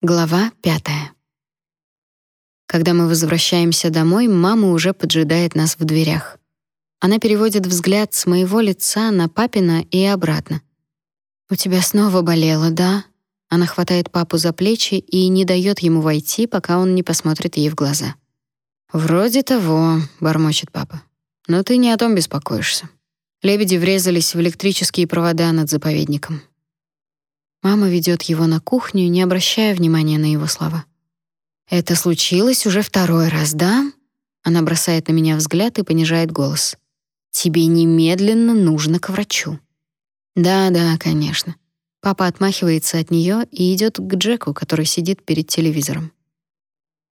Глава пятая. Когда мы возвращаемся домой, мама уже поджидает нас в дверях. Она переводит взгляд с моего лица на папина и обратно. «У тебя снова болело, да?» Она хватает папу за плечи и не дает ему войти, пока он не посмотрит ей в глаза. «Вроде того», — бормочет папа. «Но ты не о том беспокоишься. Лебеди врезались в электрические провода над заповедником. Мама ведет его на кухню, не обращая внимания на его слова. Это случилось уже второй раз, да? Она бросает на меня взгляд и понижает голос. Тебе немедленно нужно к врачу. Да-да, конечно. Папа отмахивается от нее и идет к Джеку, который сидит перед телевизором.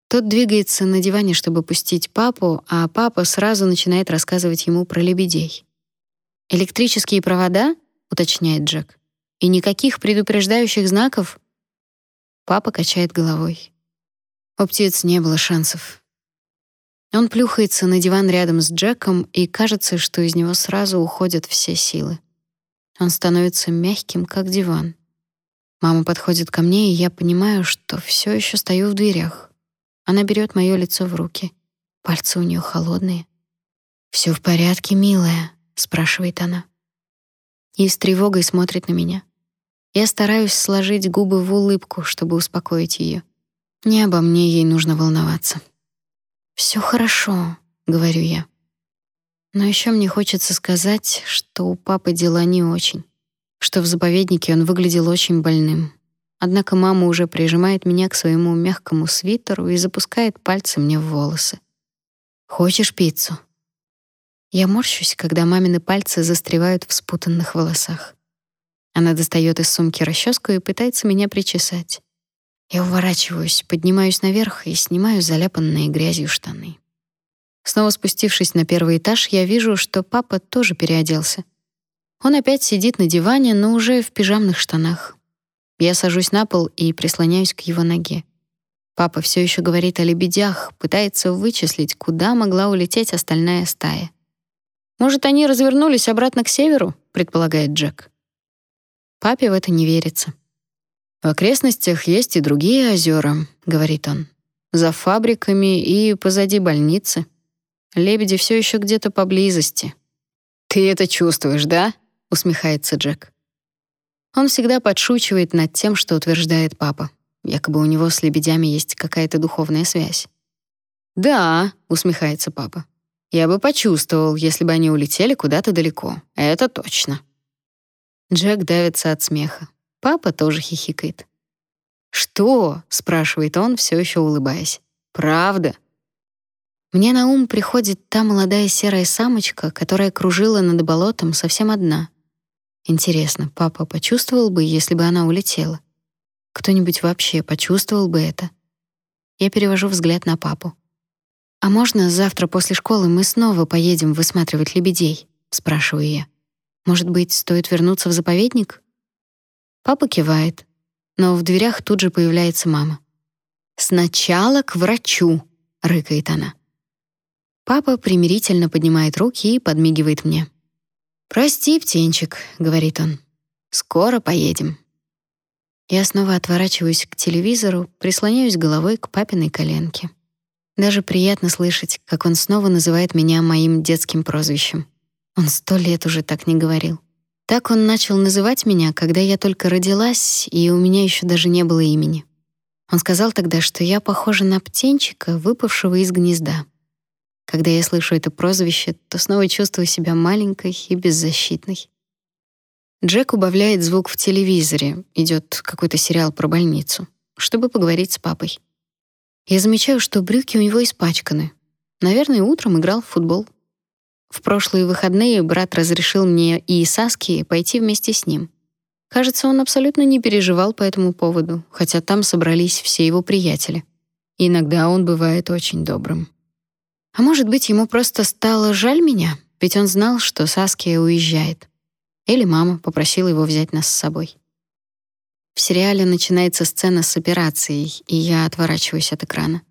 Тот двигается на диване, чтобы пустить папу, а папа сразу начинает рассказывать ему про лебедей. Электрические провода, уточняет Джек. И никаких предупреждающих знаков? Папа качает головой. У птиц не было шансов. Он плюхается на диван рядом с Джеком, и кажется, что из него сразу уходят все силы. Он становится мягким, как диван. Мама подходит ко мне, и я понимаю, что все еще стою в дверях. Она берет моё лицо в руки. Пальцы у нее холодные. Все в порядке, милая?» — спрашивает она и с тревогой смотрит на меня. Я стараюсь сложить губы в улыбку, чтобы успокоить ее. Не обо мне ей нужно волноваться. Все хорошо, говорю я. Но еще мне хочется сказать, что у папы дела не очень, что в заповеднике он выглядел очень больным. Однако мама уже прижимает меня к своему мягкому свитеру и запускает пальцы мне в волосы. Хочешь пиццу? Я морщусь, когда мамины пальцы застревают в спутанных волосах. Она достает из сумки расческу и пытается меня причесать. Я уворачиваюсь, поднимаюсь наверх и снимаю заляпанные грязью штаны. Снова спустившись на первый этаж, я вижу, что папа тоже переоделся. Он опять сидит на диване, но уже в пижамных штанах. Я сажусь на пол и прислоняюсь к его ноге. Папа все еще говорит о лебедях, пытается вычислить, куда могла улететь остальная стая. Может, они развернулись обратно к северу, предполагает Джек. Папе в это не верится. В окрестностях есть и другие озера, говорит он. За фабриками и позади больницы. Лебеди все еще где-то поблизости. Ты это чувствуешь, да? усмехается Джек. Он всегда подшучивает над тем, что утверждает папа. Якобы у него с лебедями есть какая-то духовная связь. Да, усмехается папа. Я бы почувствовал, если бы они улетели куда-то далеко. Это точно. Джек давится от смеха. Папа тоже хихикает. «Что?» — спрашивает он, все еще улыбаясь. «Правда?» Мне на ум приходит та молодая серая самочка, которая кружила над болотом совсем одна. Интересно, папа почувствовал бы, если бы она улетела? Кто-нибудь вообще почувствовал бы это? Я перевожу взгляд на папу. «А можно завтра после школы мы снова поедем высматривать лебедей?» — спрашиваю я. «Может быть, стоит вернуться в заповедник?» Папа кивает, но в дверях тут же появляется мама. «Сначала к врачу!» — рыкает она. Папа примирительно поднимает руки и подмигивает мне. «Прости, птенчик», — говорит он. «Скоро поедем». Я снова отворачиваюсь к телевизору, прислоняюсь головой к папиной коленке. Даже приятно слышать, как он снова называет меня моим детским прозвищем. Он сто лет уже так не говорил. Так он начал называть меня, когда я только родилась, и у меня еще даже не было имени. Он сказал тогда, что я похожа на птенчика, выпавшего из гнезда. Когда я слышу это прозвище, то снова чувствую себя маленькой и беззащитной. Джек убавляет звук в телевизоре, идет какой-то сериал про больницу, чтобы поговорить с папой. Я замечаю, что брюки у него испачканы. Наверное, утром играл в футбол. В прошлые выходные брат разрешил мне и Саске пойти вместе с ним. Кажется, он абсолютно не переживал по этому поводу, хотя там собрались все его приятели. иногда он бывает очень добрым. А может быть, ему просто стало жаль меня, ведь он знал, что Саския уезжает. Или мама попросила его взять нас с собой. В сериале начинается сцена с операцией, и я отворачиваюсь от экрана.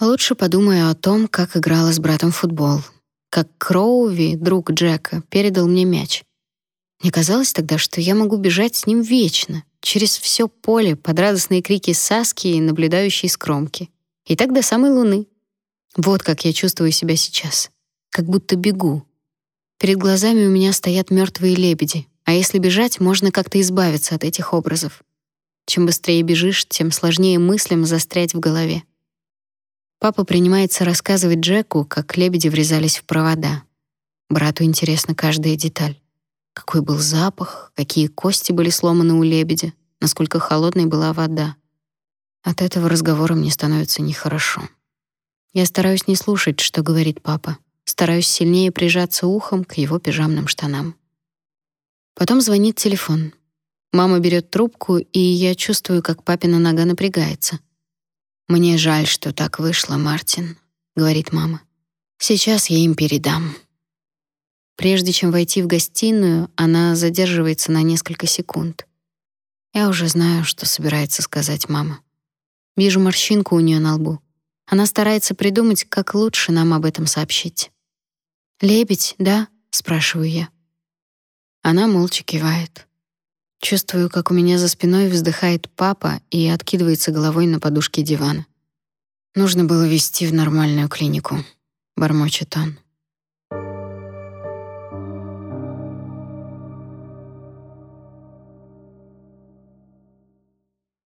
Лучше подумаю о том, как играла с братом в футбол, как Кроуви, друг Джека, передал мне мяч. Мне казалось тогда, что я могу бежать с ним вечно, через все поле под радостные крики Саски и наблюдающей с кромки. И так до самой луны. Вот как я чувствую себя сейчас. Как будто бегу. Перед глазами у меня стоят мертвые лебеди, а если бежать, можно как-то избавиться от этих образов. Чем быстрее бежишь, тем сложнее мыслям застрять в голове. Папа принимается рассказывать Джеку, как лебеди врезались в провода. Брату интересна каждая деталь. Какой был запах, какие кости были сломаны у лебедя, насколько холодной была вода. От этого разговора мне становится нехорошо. Я стараюсь не слушать, что говорит папа. Стараюсь сильнее прижаться ухом к его пижамным штанам. Потом звонит телефон. Мама берет трубку, и я чувствую, как папина нога напрягается. «Мне жаль, что так вышло, Мартин», — говорит мама. «Сейчас я им передам». Прежде чем войти в гостиную, она задерживается на несколько секунд. Я уже знаю, что собирается сказать мама. Вижу морщинку у нее на лбу. Она старается придумать, как лучше нам об этом сообщить. «Лебедь, да?» — спрашиваю я. Она молча кивает. Чувствую, как у меня за спиной вздыхает папа и откидывается головой на подушке дивана. Нужно было везти в нормальную клинику, бормочет он.